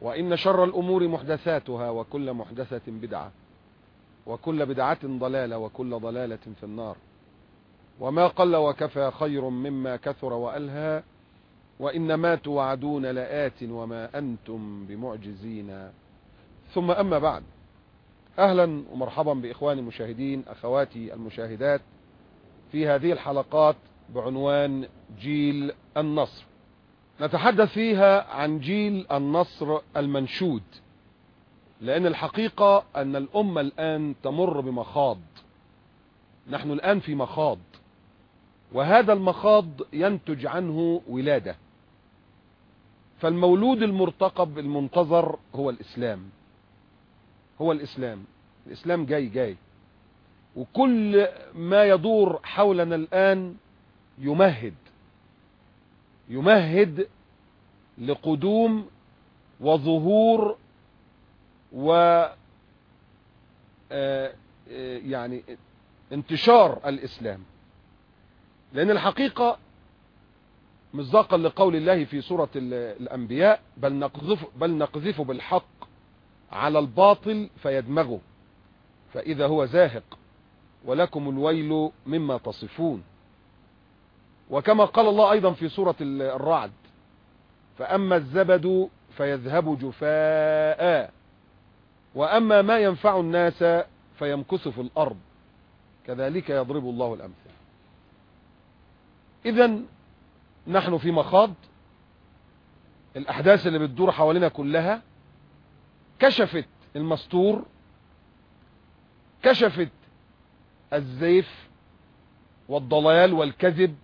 وإن شر الأمور محدثاتها وكل محدثة بدعة وكل بدعة ضلالة وكل ضلالة في النار. وما قل وكفى خير مما كثر وألهى وإنما توعدون لآت وما أنتم بمعجزين. ثم أما بعد أهلا ومرحبا بإخواني المشاهدين أخواتي المشاهدات في هذه الحلقات بعنوان جيل النصر. نتحدث فيها عن جيل النصر المنشود لأن الحقيقة أن الأمة الآن تمر بمخاض. نحن الآن في مخاض وهذا المخاض ينتج عنه ولادة. فالمولود المرتقب المنتظر هو الإسلام. هو الإسلام. الإسلام جاي جاي. وكل ما يدور حولنا الآن يمهد. يمهد لقدوم وظهور و يعني انتشار الإسلام. لأن الحقيقة مصداقا لقول الله في سورة الأنبياء بل نقذف, بل نقذف بالحق على الباطل فيدمغه فإذا هو زاهق ولكم الويل مما تصفون. وكما قال الله أيضا في سورة الرعد فأما الزبد فيذهب جفاء. وأما ما ينفع الناس فيمكث في الأرض. كذلك يضرب الله الأمثال. إذا نحن في مخاض. الأحداث اللي بتدور حوالينا كلها كشفت المستور كشفت الزيف والضلال والكذب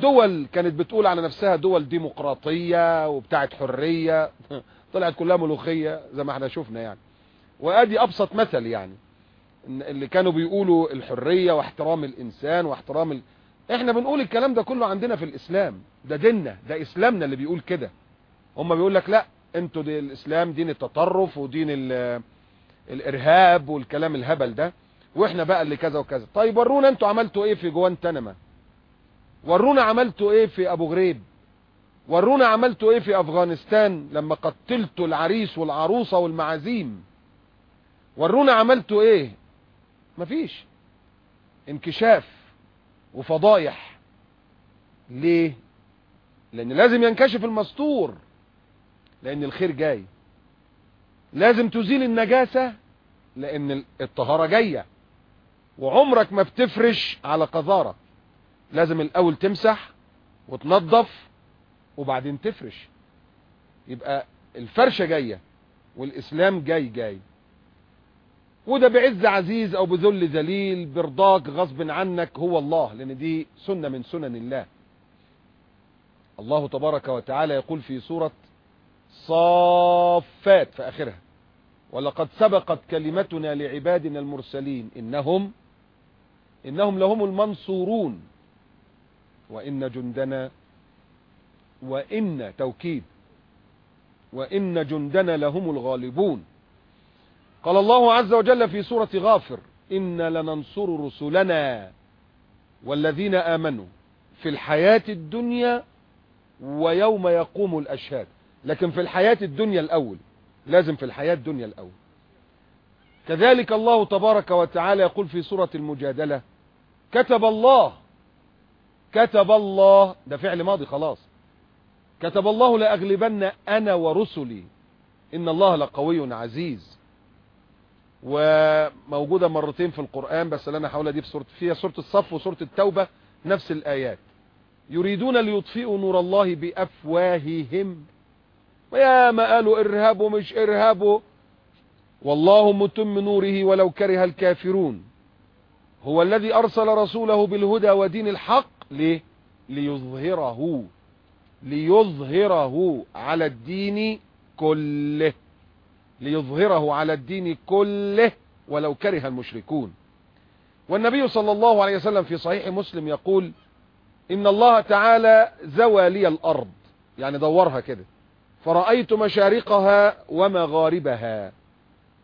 دول كانت بتقول على نفسها دول ديمقراطية وبتاعت حرية. طلعت كلها ملوخية زي ما إحنا شفنا يعني. وادي ابسط مثل يعني. اللي كانوا بيقولوا الحرية واحترام الإنسان واحترام ال... إحنا بنقول الكلام ده كله عندنا في الإسلام. ده ديننا ده إسلامنا اللي بيقول كده. هم بيقول لك لا أنتوا دي الإسلام دين التطرف ودين ال... الإرهاب والكلام الهبل ده. وإحنا بقى اللي كذا وكذا. طيب ورونا أنتوا عملتوا إيه في جوانتنما ورونا عملتوا إيه في أبو غريب؟ ورونا عملتوا إيه في أفغانستان لما قتلتوا العريس والعروسة والمعازيم؟ ورونا عملتوا إيه؟ مفيش. انكشاف وفضايح. ليه؟ لأن لازم ينكشف المستور لأن الخير جاي. لازم تزيل النجاسة لأن الطهارة جاية. وعمرك ما بتفرش على قذارة لازم الأول تمسح وتنظف وبعدين تفرش. يبقى الفرشة جاية والإسلام جاي جاي. وده بعز عزيز أو بذل ذليل برضاك غصب عنك هو الله لأن دي سنة من سنن الله. الله تبارك وتعالى يقول في سورة صافات في آخرها ولقد سبقت كلمتنا لعبادنا المرسلين إنهم إنهم لهم المنصورون. وإن جندنا وإن توكيد وإن جندنا لهم الغالبون. قال الله عز وجل في سورة غافر إن لننصر رسلنا والذين آمنوا في الحياة الدنيا ويوم يقوم الأشهاد. لكن في الحياة الدنيا الأول لازم في الحياة الدنيا الأول. كذلك الله تبارك وتعالى يقول في سورة المجادلة كتب الله كتب الله ده فعل ماضي خلاص. كتب الله لأغلبن أنا ورسلي. إن الله لقوي عزيز. وموجودة مرتين في القرآن بس اللي أنا دي في سورة فيها سورة الصف وسورة التوبة نفس الآيات. يريدون ليطفئوا نور الله بأفواههم. ويا ما قالوا إرهاب مش إرهاب والله متم نوره ولو كره الكافرون. هو الذي أرسل رسوله بالهدى ودين الحق ليه؟ ليظهره ليظهره على الدين كله ليظهره على الدين كله ولو كره المشركون. والنبي صلى الله عليه وسلم في صحيح مسلم يقول إن الله تعالى زوى لي الأرض. يعني دورها كده. فرأيت مشارقها ومغاربها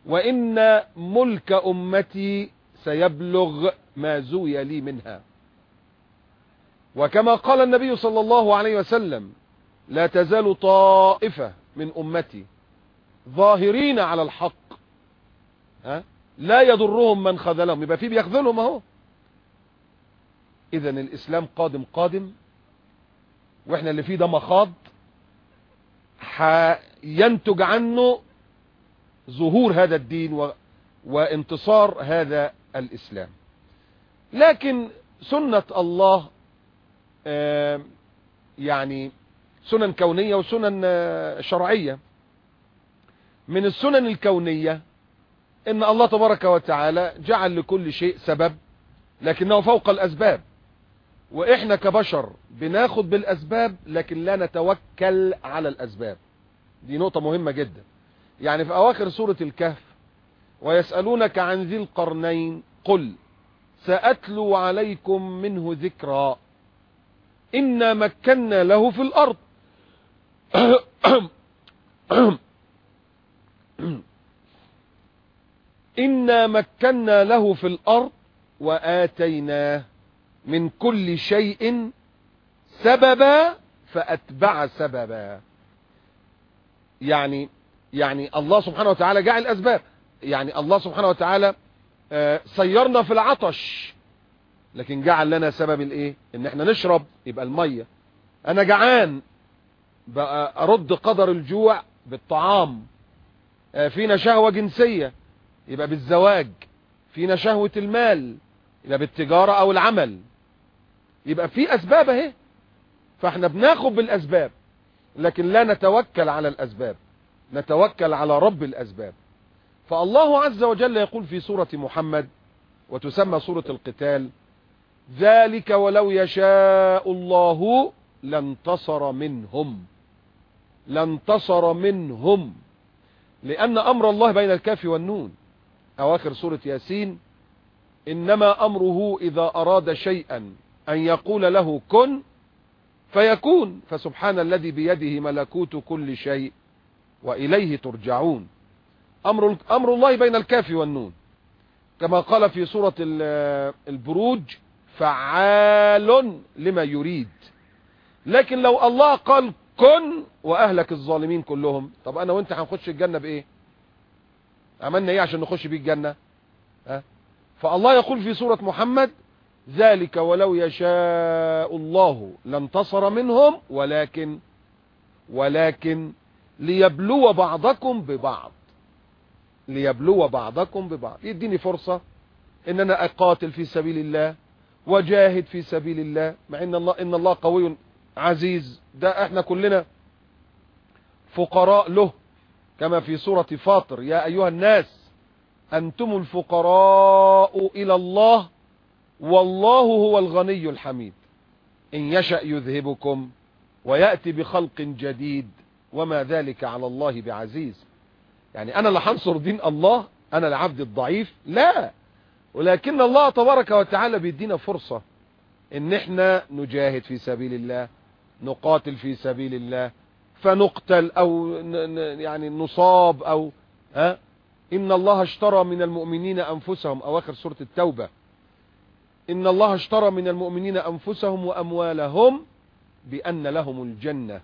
وإن ملك أمتي سيبلغ ما زوي لي منها. وكما قال النبي صلى الله عليه وسلم لا تزال طائفة من أمتي ظاهرين على الحق. ها؟ لا يضرهم من خذلهم. يبقى في بيخذلهم أهو. اذا الإسلام قادم قادم وإحنا اللي فيه ده مخاض ينتج عنه ظهور هذا الدين و... وانتصار هذا الإسلام. لكن سنة الله يعني سنن كونية وسنن آه شرعية. من السنن الكونية إن الله تبارك وتعالى جعل لكل شيء سبب لكنه فوق الأسباب. وإحنا كبشر بناخد بالأسباب لكن لا نتوكل على الأسباب. دي نقطة مهمة جدا. يعني في أواخر سورة الكهف ويسألونك عن ذي القرنين قل سأتلو عليكم منه ذكرى إنا مكنا له في الأرض إنا مكنا له في الأرض وآتيناه من كل شيء سببا فأتبع سببا. يعني يعني الله سبحانه وتعالى جعل أسباب يعني الله سبحانه وتعالى سيرنا في العطش. لكن جعل لنا سبب الايه؟ إن إحنا نشرب يبقى المية. أنا جعان بقى أرد قدر الجوع بالطعام. فينا شهوة جنسية يبقى بالزواج. فينا شهوة المال يبقى بالتجارة أو العمل. يبقى في أسباب أهي. فإحنا بناخد بالأسباب لكن لا نتوكل على الأسباب. نتوكل على رب الأسباب. فالله عز وجل يقول في سورة محمد وتسمى سورة القتال ذلك ولو يشاء الله لانتصر منهم. لانتصر منهم. لأن أمر الله بين الكاف والنون. أواخر سورة ياسين. إنما أمره إذا أراد شيئا أن يقول له كن فيكون. فسبحان الذي بيده ملكوت كل شيء وإليه ترجعون. أمر, أمر الله بين الكاف والنون. كما قال في سورة البروج فعال لما يريد. لكن لو الله قال كن وأهلك الظالمين كلهم طب أنا وأنت هنخش الجنة بإيه؟ عملنا إيه عشان نخش بيه الجنة؟ ها؟ فالله يقول في سورة محمد ذلك ولو يشاء الله لانتصر منهم ولكن ولكن ليبلو بعضكم ببعض. ليبلو بعضكم ببعض. يديني فرصة إن أنا أقاتل في سبيل الله. وجاهد في سبيل الله مع إن الله إن الله قوي عزيز. ده إحنا كلنا فقراء له كما في سورة فاطر. يا أيها الناس أنتم الفقراء إلى الله والله هو الغني الحميد. إن يشأ يذهبكم ويأتي بخلق جديد وما ذلك على الله بعزيز. يعني أنا اللي هنصر دين الله أنا العبد الضعيف؟ لا. ولكن الله تبارك وتعالى بيدينا فرصة إن إحنا نجاهد في سبيل الله نقاتل في سبيل الله فنقتل أو يعني نصاب أو ها؟ إن الله اشترى من المؤمنين أنفسهم أواخر سورة التوبة. إن الله اشترى من المؤمنين أنفسهم وأموالهم بأن لهم الجنة.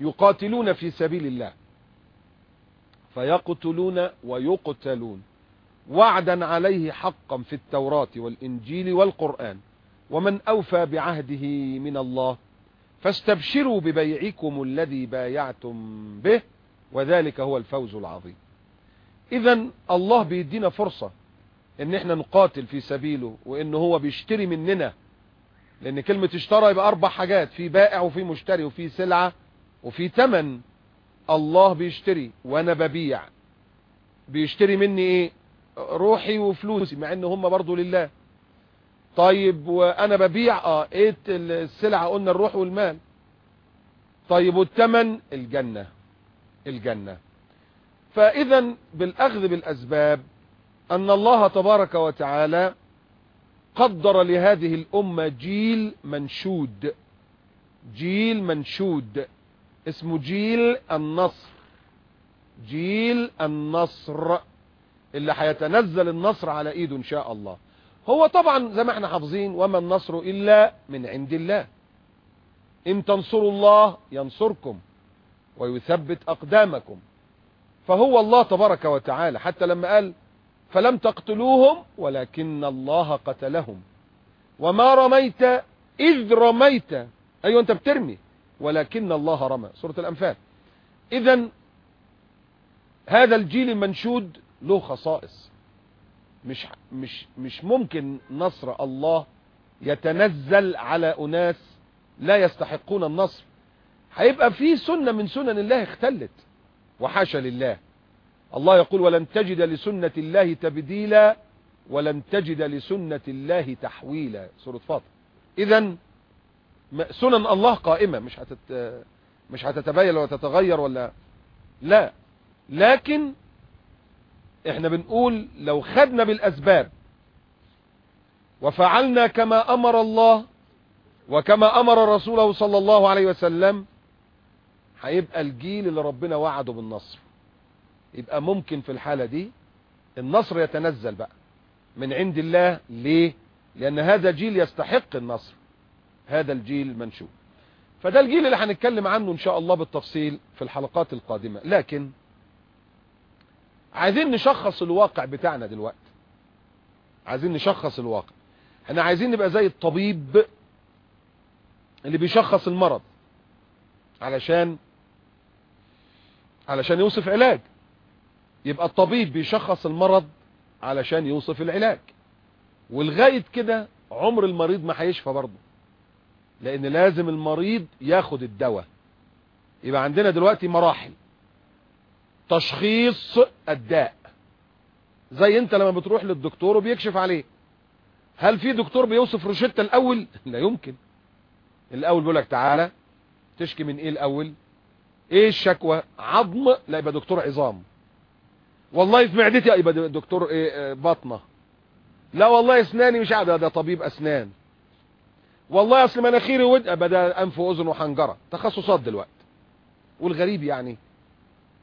يقاتلون في سبيل الله. فيقتلون ويقتلون. وعدا عليه حقا في التوراة والإنجيل والقرآن ومن أوفى بعهده من الله فاستبشروا ببيعكم الذي بايعتم به وذلك هو الفوز العظيم. إذا الله بيدينا فرصة إن إحنا نقاتل في سبيله وإن هو بيشتري مننا لأن كلمة اشترى يبقى أربع حاجات في بائع وفي مشتري وفي سلعة وفي تمن. الله بيشتري وأنا ببيع. بيشتري مني إيه؟ روحي وفلوسي مع إن هم برضو لله. طيب وأنا ببيع آه إيه السلعة؟ قلنا الروح والمال. طيب والثمن الجنة. الجنة. فإذا بالأخذ بالأسباب أن الله تبارك وتعالى قدر لهذه الأمة جيل منشود. جيل منشود. اسمه جيل النصر. جيل النصر. اللي هيتنزل النصر على إيده إن شاء الله. هو طبعا زي ما إحنا حافظين وما النصر إلا من عند الله. إن تنصروا الله ينصركم ويثبت أقدامكم. فهو الله تبارك وتعالى. حتى لما قال فلم تقتلوهم ولكن الله قتلهم. وما رميت إذ رميت. أيوه أنت بترمي. ولكن الله رمى. سورة الأنفال. اذا هذا الجيل المنشود له خصائص. مش مش مش ممكن نصر الله يتنزل على أناس لا يستحقون النصر. هيبقى في سنة من سنن الله اختلت وحاشا لله. الله يقول ولن تجد لسنة الله تبديلا ولن تجد لسنة الله تحويلا. سورة فاطر. اذا سنن الله قائمة مش هتت مش هتتبين ولا ولا لا. لكن إحنا بنقول لو خدنا بالأسباب وفعلنا كما أمر الله وكما أمر رسوله صلى الله عليه وسلم هيبقى الجيل اللي ربنا وعده بالنصر. يبقى ممكن في الحالة دي النصر يتنزل بقى من عند الله. ليه؟ لأن هذا جيل يستحق النصر. هذا الجيل المنشود فده الجيل اللي هنتكلم عنه إن شاء الله بالتفصيل في الحلقات القادمة. لكن عايزين نشخص الواقع بتاعنا دلوقتي. عايزين نشخص الواقع. إحنا عايزين نبقى زي الطبيب اللي بيشخص المرض علشان علشان يوصف علاج. يبقى الطبيب بيشخص المرض علشان يوصف العلاج. ولغاية كده عمر المريض ما هيشفى برضه. لأن لازم المريض ياخد الدواء. يبقى عندنا دلوقتي مراحل. تشخيص الداء. زي انت لما بتروح للدكتور وبيكشف عليه. هل في دكتور بيوصف روشتة الأول؟ لا يمكن. الأول بيقول لك تعالى تشكي من إيه الأول؟ إيه الشكوى؟ عظم لا يبقى دكتور عظام. والله في معدتي يبقى دكتور إيه بطنة. لا والله أسناني مش عارف ده طبيب أسنان. والله أصل مناخيري ود بدا أنف وأذن وحنجرة. تخصصات دلوقتي. والغريب يعني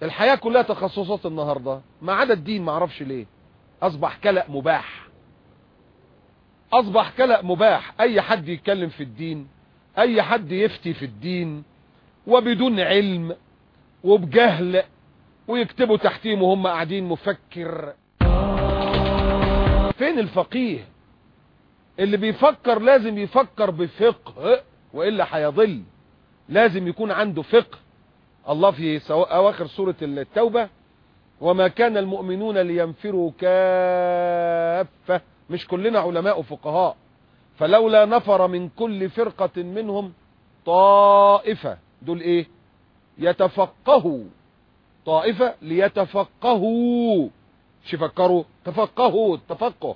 الحياة كلها تخصصات النهاردة. ما عدا الدين ما ليه. أصبح كلأ مباح. أصبح كلأ مباح. أي حد يتكلم في الدين أي حد يفتي في الدين وبدون علم وبجهل ويكتبوا تحتيهم وهم قاعدين مفكر. فين الفقيه؟ اللي بيفكر لازم يفكر بفقه وإلا هيضل. لازم يكون عنده فقه. الله في أواخر سورة التوبة وما كان المؤمنون لينفروا كافة. مش كلنا علماء فقهاء فلولا نفر من كل فرقة منهم طائفة. دول إيه؟ يتفقهوا. طائفة ليتفقهوا. مش يفكروا تفقهوا التفقه.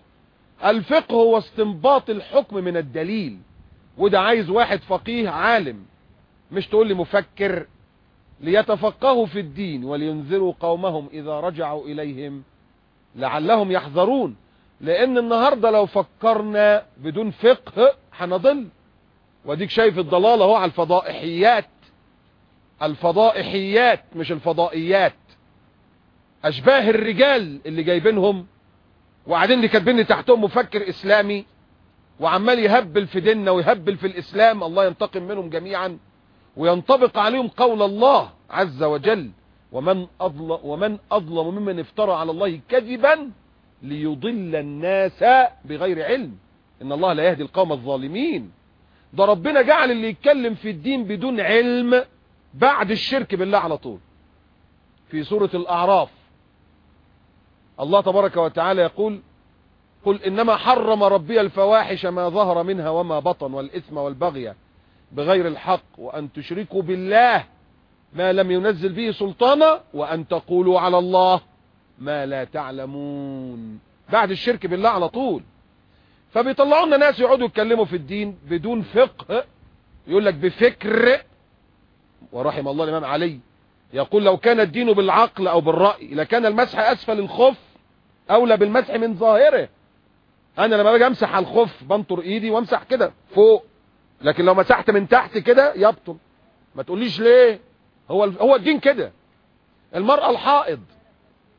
الفقه هو استنباط الحكم من الدليل. وده عايز واحد فقيه عالم. مش تقول لي مفكر ليتفقهوا في الدين ولينذروا قومهم إذا رجعوا إليهم لعلهم يحذرون. لأن النهاردة لو فكرنا بدون فقه هنضل. وديك شايف الضلال أهو على الفضائحيات. الفضائحيات مش الفضائيات. أشباه الرجال اللي جايبينهم وقاعدين اللي كاتبين تحتهم مفكر إسلامي وعمال يهبل في ديننا ويهبل في الإسلام. الله ينتقم منهم جميعا. وينطبق عليهم قول الله عز وجل ومن أظلم, ومن أظلم ممن افترى على الله كذبا ليضل الناس بغير علم. إن الله لا يهدي القوم الظالمين. ده ربنا جعل اللي يتكلم في الدين بدون علم بعد الشرك بالله على طول. في سورة الأعراف. الله تبارك وتعالى يقول قل إنما حرم ربي الفواحش ما ظهر منها وما بطن والإثم والبغي بغير الحق وأن تشركوا بالله ما لم ينزل به سلطانا وأن تقولوا على الله ما لا تعلمون. بعد الشرك بالله على طول. فبيطلعوا لنا ناس يقعدوا يتكلموا في الدين بدون فقه. يقول لك بفكر. ورحم الله الإمام علي. يقول لو كان الدين بالعقل أو بالرأي لكان المسح أسفل الخف أولى بالمسح من ظاهره. أنا لما باجي أمسح على الخف بنطر إيدي وأمسح كده فوق. لكن لو مسحت من تحت كده يبطل. ما تقوليش ليه؟ هو هو الدين كده. المرأة الحائض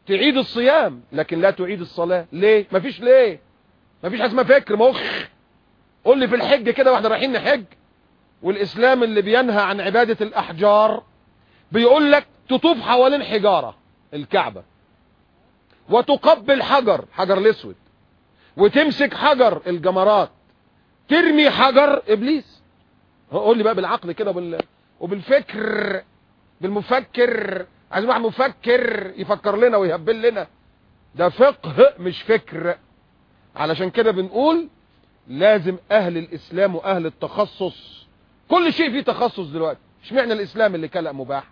تعيد الصيام لكن لا تعيد الصلاة. ليه؟ مفيش ليه. مفيش حاجة اسمها فكر. مخ قول لي في الحج كده وإحنا رايحين نحج. والإسلام اللي بينهى عن عبادة الأحجار بيقول لك تطوف حوالين حجارة الكعبة. وتقبل حجر حجر الأسود. وتمسك حجر الجمرات. ترمي حجر إبليس. قول لي بقى بالعقل كده وبال... وبالفكر بالمفكر. عايز واحد مفكر يفكر لنا ويهبل لنا. ده فقه مش فكر. علشان كده بنقول لازم أهل الإسلام وأهل التخصص كل شيء فيه تخصص دلوقتي. اشمعنى الإسلام اللي كلأ مباح.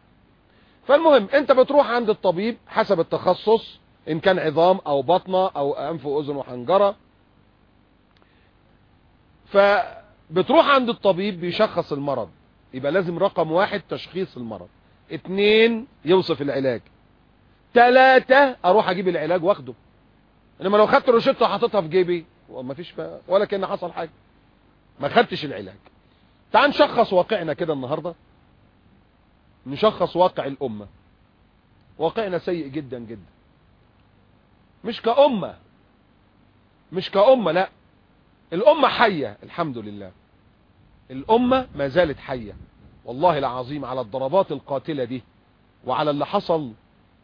فالمهم أنت بتروح عند الطبيب حسب التخصص إن كان عظام أو بطنة أو أنف وأذن وحنجرة. فبتروح عند الطبيب بيشخص المرض. يبقى لازم رقم واحد تشخيص المرض. اتنين يوصف العلاج. تلاتة أروح أجيب العلاج وأخده. إنما لو خدت روشته وحطيتها في جيبي وما فيش ولا كأن حصل حاجة. ما خدتش العلاج. تعال نشخص واقعنا كده النهاردة. نشخص واقع الأمة. واقعنا سيء جدا جدا. مش كأمة. مش كأمة لأ. الأمة حية الحمد لله. الأمة ما زالت حية. والله العظيم على الضربات القاتلة دي وعلى اللي حصل.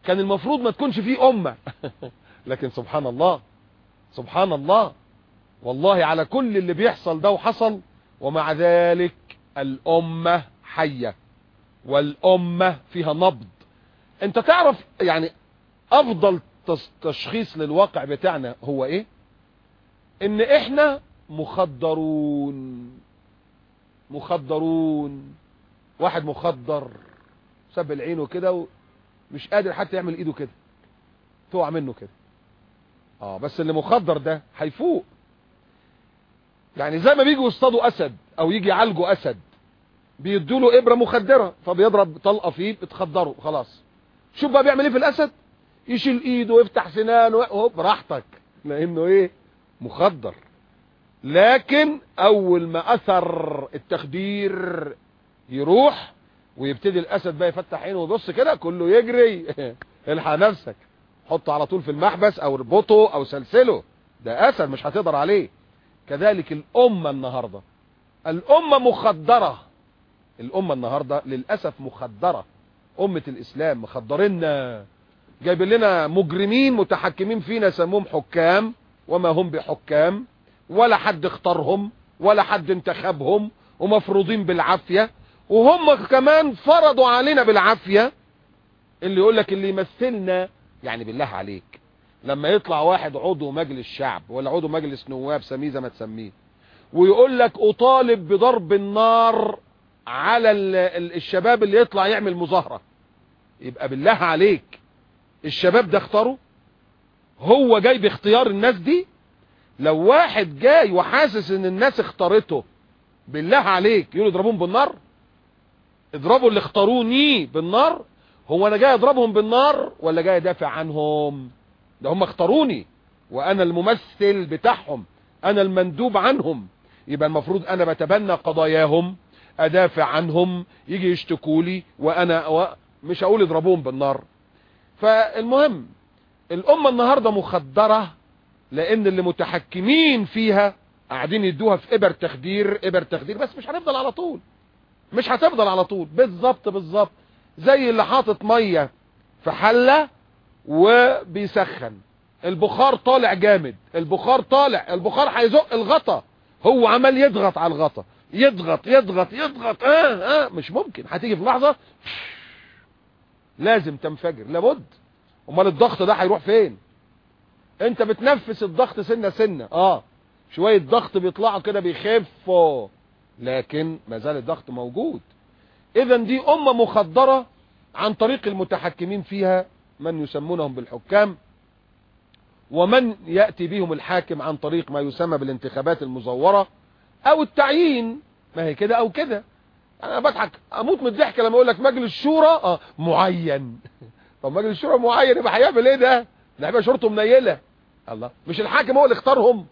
كان المفروض ما تكونش فيه أمة. لكن سبحان الله سبحان الله. والله على كل اللي بيحصل ده وحصل. ومع ذلك الأمة حية. والأمة فيها نبض. أنت تعرف يعني أفضل تشخيص للواقع بتاعنا هو إيه؟ إن إحنا مخدرون مخدرون واحد مخدر سبل عينه كده ومش قادر حتى يعمل ايده كده. تقع منه كده. آه بس اللي مخدر ده هيفوق. يعني زي ما بيجوا يصطادوا أسد أو يجي يعالجوا أسد بيدوا له إبرة مخدرة فبيضرب طلقة فيه بتخدره خلاص. شوف بقى بيعمل إيه في الأسد؟ يشيل إيده ويفتح سنانه هوب براحتك لأنه إيه؟ مخدر لكن أول ما أثر التخدير يروح ويبتدي الأسد بقى يفتح عينه ويبص كده كله يجري. الحق نفسك. حطه على طول في المحبس أو اربطه أو سلسله. ده أسد مش هتقدر عليه. كذلك الأمة النهاردة. الأمة مخدرة. الأمة النهاردة للأسف مخدرة. أمة الإسلام مخدرنا جايبين لنا مجرمين متحكمين فينا سموهم حكام. وما هم بحكام. ولا حد اختارهم ولا حد انتخبهم ومفروضين بالعافية. وهم كمان فرضوا علينا بالعافية. اللي يقول لك اللي يمثلنا يعني بالله عليك لما يطلع واحد عضو مجلس شعب ولا عضو مجلس نواب سميه زي ما تسميه ويقول لك أطالب بضرب النار على الشباب اللي يطلع يعمل مظاهرة. يبقى بالله عليك الشباب ده اختاره هو جاي باختيار الناس دي؟ لو واحد جاي وحاسس إن الناس اختارته بالله عليك يقولوا اضربوهم بالنار؟ اضربوا اللي اختاروني بالنار؟ هو أنا جاي أضربهم بالنار ولا جاي أدافع عنهم؟ ده هم اختاروني وأنا الممثل بتاعهم أنا المندوب عنهم. يبقى المفروض أنا بتبنى قضاياهم أدافع عنهم يجي يشتكولي وأنا و... مش هقول اضربوهم بالنار. فالمهم الأمة النهاردة مخدرة لأن اللي متحكمين فيها قاعدين يدوها في إبر تخدير إبر تخدير بس مش هنفضل على طول. مش هتفضل على طول. بالظبط بالظبط زي اللي حاطط مية في حلة وبيسخن. البخار طالع جامد. البخار طالع. البخار هيزق الغطا. هو عمال يضغط على الغطا. يضغط يضغط يضغط. آه آه. مش ممكن. هتيجي في لحظة لازم تنفجر. لابد. أمال الضغط ده هيروح فين؟ انت بتنفس الضغط سنة سنة. آه. شوية ضغط بيطلعوا كده بيخفوا. لكن ما زال الضغط موجود. اذا دي أمة مخدرة عن طريق المتحكمين فيها من يسمونهم بالحكام ومن يأتي بهم الحاكم عن طريق ما يسمى بالانتخابات المزورة أو التعيين. ما هي كده أو كده. أنا بضحك أموت من الضحك لما أقول لك مجلس شورى آه معين. طب مجلس شورى معين يبقى هيعمل إيه ده؟ ده هيبقى شرطه منيلة. الله. مش الحاكم هو اللي اختارهم.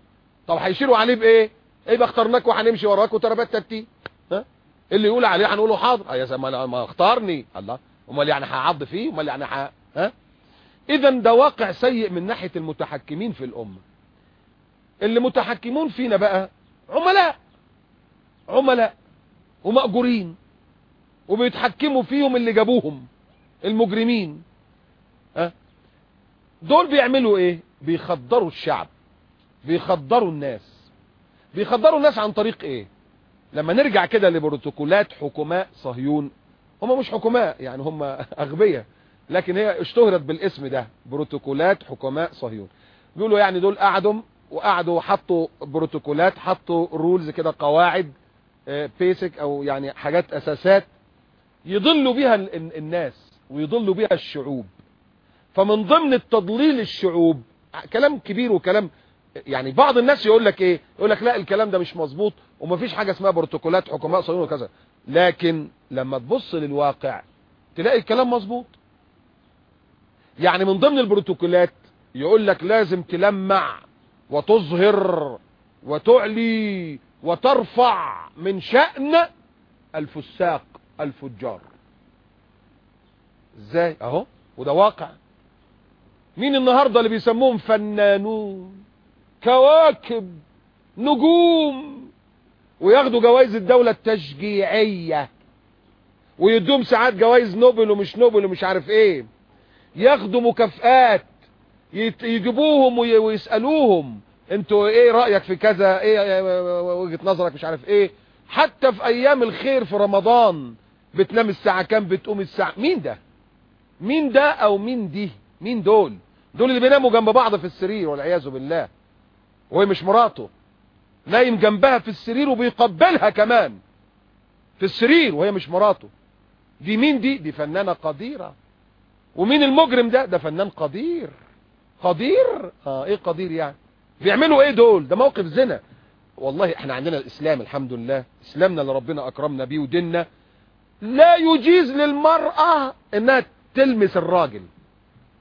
طب هيشيلوا عليه بإيه؟ يبقى اخترناك وهنمشي وراك وتربات تتي ها؟ اللي يقول عليه هنقوله حاضر. يا ما ما اختارني. الله. أمال يعني هعض فيه؟ أمال يعني. ها؟ اذا ده واقع سيء من ناحية المتحكمين في الأمة. اللي متحكمون فينا بقى عملاء. عملاء ومأجورين. وبيتحكموا فيهم اللي جابوهم. المجرمين. ها؟ دول بيعملوا إيه؟ بيخدروا الشعب بيخدروا الناس. بيخدروا الناس عن طريق إيه؟ لما نرجع كده لبروتوكولات حكماء صهيون. هم مش حكماء يعني هم أغبياء لكن هي اشتهرت بالاسم ده بروتوكولات حكماء صهيون. بيقولوا يعني دول قعدوا وقعدوا حطوا بروتوكولات حطوا rules كده قواعد basic أو يعني حاجات أساسات يضلوا بيها الناس ويضلوا بيها الشعوب. فمن ضمن التضليل الشعوب كلام كبير وكلام يعني بعض الناس يقول لك إيه؟ يقول لك لا الكلام ده مش مظبوط ومفيش حاجة اسمها بروتوكولات حكماء صهيون وكذا. لكن لما تبص للواقع تلاقي الكلام مظبوط. يعني من ضمن البروتوكولات يقول لك لازم تلمع وتظهر وتعلي وترفع من شأن الفساق الفجار. إزاي؟ أهو وده واقع. مين النهاردة اللي بيسموهم فنانون؟ كواكب نجوم وياخدوا جوائز الدولة التشجيعية ويدوم ساعات جوائز نوبل ومش نوبل ومش عارف إيه. ياخدوا مكافآت يجيبوهم ويسألوهم أنتوا إيه رأيك في كذا؟ إيه وجهة نظرك مش عارف إيه. حتى في أيام الخير في رمضان بتنام الساعة كام؟ بتقوم الساعة. مين ده؟ مين ده أو مين دي؟ مين دول؟ دول اللي بيناموا جنب بعض في السرير والعياذ بالله. وهي مش مراته. نايم جنبها في السرير وبيقبلها كمان. في السرير وهي مش مراته. دي مين دي؟ دي فنانة قديرة. ومين المجرم ده؟ ده فنان قدير. قدير؟ آه إيه قدير يعني؟ بيعملوا إيه دول؟ ده موقف زنا. والله إحنا عندنا الإسلام الحمد لله. إسلامنا اللي ربنا أكرمنا بيه وديننا. لا يجيز للمرأة إنها تلمس الراجل.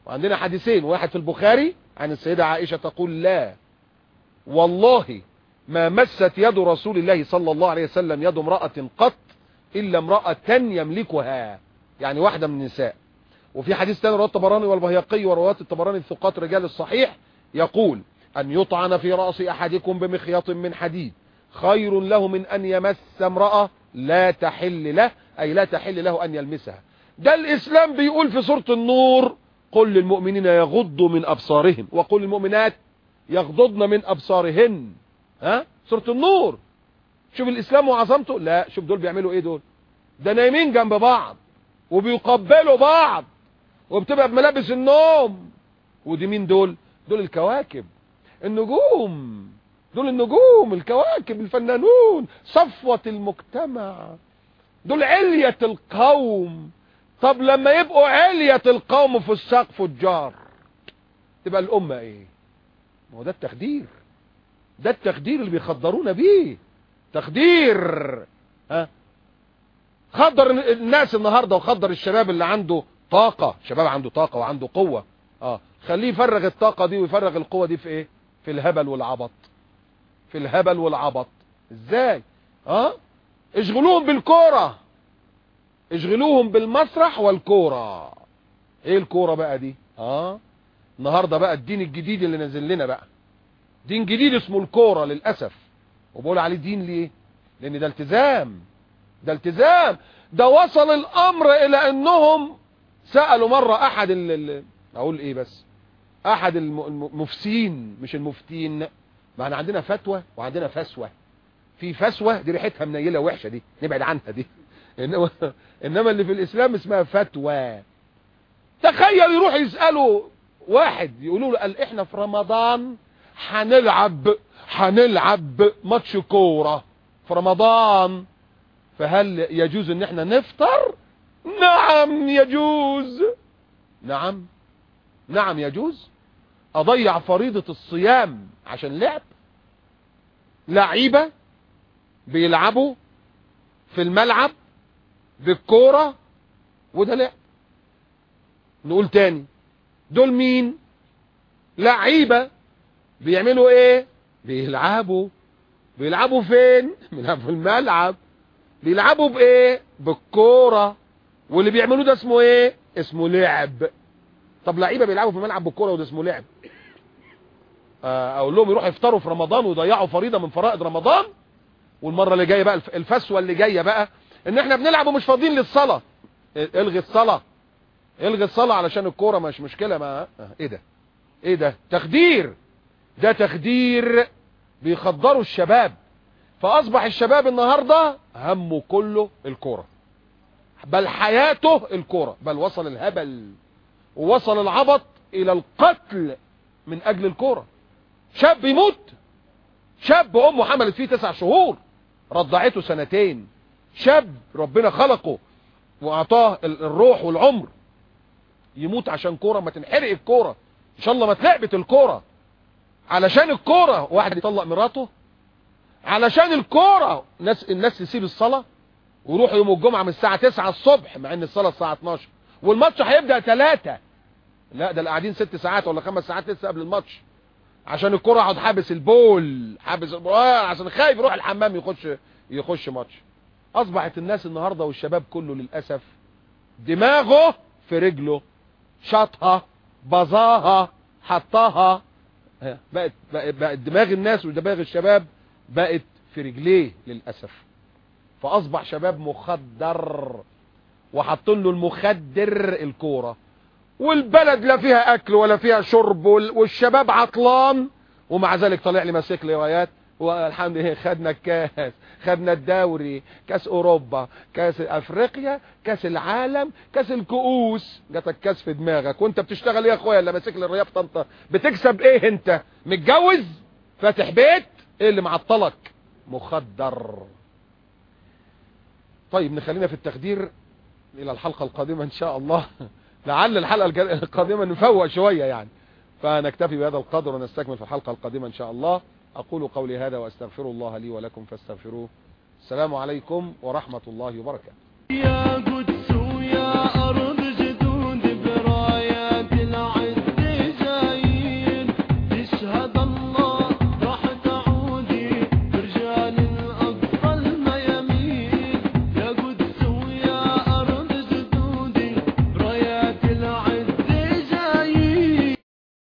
وعندنا حديثين واحد في البخاري عن السيدة عائشة تقول لا. والله ما مست يد رسول الله صلى الله عليه وسلم يد امرأة قط إلا امرأة يملكها. يعني واحدة من النساء. وفي حديث تاني رواه الطبراني والبهيقي ورواة الطبراني الثقات رجال الصحيح يقول أن يطعن في رأس أحدكم بمخيط من حديد. خير له من أن يمس امرأة لا تحل له أي لا تحل له أن يلمسها. ده الإسلام بيقول في سورة النور قل للمؤمنين يغضوا من أبصارهم وقل للمؤمنات يغضضن من أبصارهن. ها؟ سورة النور. شوف الإسلام وعظمته. لا شوف دول بيعملوا إيه دول؟ ده نايمين جنب بعض وبيقبلوا بعض وبتبقى بملابس النوم. ودي مين دول؟ دول الكواكب. النجوم. دول النجوم الكواكب الفنانون صفوة المجتمع. دول علية القوم. طب لما يبقوا علية القوم في الساق فجار. تبقى الأمة إيه؟ ما هو ده التخدير. ده التخدير اللي بيخدرونا بيه. تخدير. ها؟ خدر الناس النهاردة وخدر الشباب اللي عنده طاقة. شباب عنده طاقة وعنده قوة. آه. خليه يفرغ الطاقة دي ويفرغ القوة دي في إيه؟ في الهبل والعبط. في الهبل والعبط. إزاي؟ آه؟ اشغلوهم بالكورة. اشغلوهم بالمسرح والكورة. إيه الكورة بقى دي؟ آه النهاردة بقى الدين الجديد اللي نزل لنا بقى. دين جديد اسمه الكورة للأسف. وبقول عليه دين ليه؟ لأن ده التزام. ده التزام. ده وصل الأمر إلى أنهم سألوا مرة أحد ال أقول إيه بس؟ أحد المفسين مش المفتين. ما إحنا عندنا فتوى وعندنا فسوة. في فسوة دي ريحتها منيلة وحشة دي. نبعد عنها دي. انما, إنما اللي في الإسلام اسمها فتوى. تخيل يروح يسألوا واحد يقولوا له قال إحنا في رمضان هنلعب هنلعب ماتش كورة في رمضان. فهل يجوز إن إحنا نفطر؟ نعم يجوز. نعم. نعم يجوز. أضيع فريضة الصيام عشان لعب. لعيبة بيلعبوا في الملعب. بالكورة وده لعب نقول تاني دول مين؟ لعيبة بيعملوا إيه؟ بيلعبوا. بيلعبوا فين؟ بيلعبوا في الملعب. بيلعبوا بإيه؟ بالكورة. واللي بيعملوه ده اسمه إيه؟ اسمه لعب. طب لعيبة بيلعبوا في الملعب بالكورة وده اسمه لعب. أقول لهم يروحوا يفطروا في رمضان ويضيعوا فريضة من فرائض رمضان. والمرة اللي جاية بقى الفسوة اللي جاية بقى إن إحنا بنلعب ومش فاضيين للصلاة. إلغي الصلاة. إلغي الصلاة علشان الكورة مش مشكلة ما. إيه ده؟ إيه ده؟ تخدير. ده تخدير بيخدروا الشباب. فأصبح الشباب النهاردة همه كله الكورة. بل حياته الكورة. بل وصل الهبل. ووصل العبط إلى القتل من أجل الكورة. شاب يموت شاب امه حملت فيه تسع شهور. رضعته سنتين. شاب ربنا خلقه وأعطاه الروح والعمر يموت عشان كورة ما تنحرق الكورة. إن شاء الله ما تلعبت الكورة. علشان الكورة واحد يطلق مراته. علشان الكورة الناس الناس تسيب الصلاة ويروحوا يوم الجمعة من الساعة 9 الصبح مع إن الصلاة الساعة 12 والماتش هيبدأ 3 لا ده اللي قاعدين 6 ساعات ولا 5 ساعات لسه قبل الماتش. عشان الكرة اقعد حابس البول حابس البول عشان خايف يروح الحمام يخش يخش ماتش. أصبحت الناس النهاردة والشباب كله للأسف دماغه في رجله شاطها بظاها حطاها بقت, بقت, دماغ الناس ودماغ الشباب بقت في رجليه للأسف. فأصبح شباب مخدر وحطوا له المخدر الكورة. والبلد لا فيها أكل ولا فيها شرب والشباب عطلان ومع ذلك طلع لي ماسك لي روايات والحمد لله خدنا الكاس خدنا الدوري كاس أوروبا كاس أفريقيا كاس العالم كاس الكؤوس. جاتك كاس في دماغك. وانت بتشتغل إيه يا أخويا اللي ماسك الرياض طنطا. بتكسب إيه أنت؟ متجوز؟ فاتح بيت؟ إيه اللي معطلك؟ مخدر. طيب نخلينا في التخدير إلى الحلقة القادمة إن شاء الله. لعل الحلقة القادمة نفوق شوية يعني. فنكتفي بهذا القدر ونستكمل في الحلقة القادمة إن شاء الله. أقول قولي هذا وأستغفر الله لي ولكم فاستغفروه. السلام عليكم ورحمة الله وبركاته.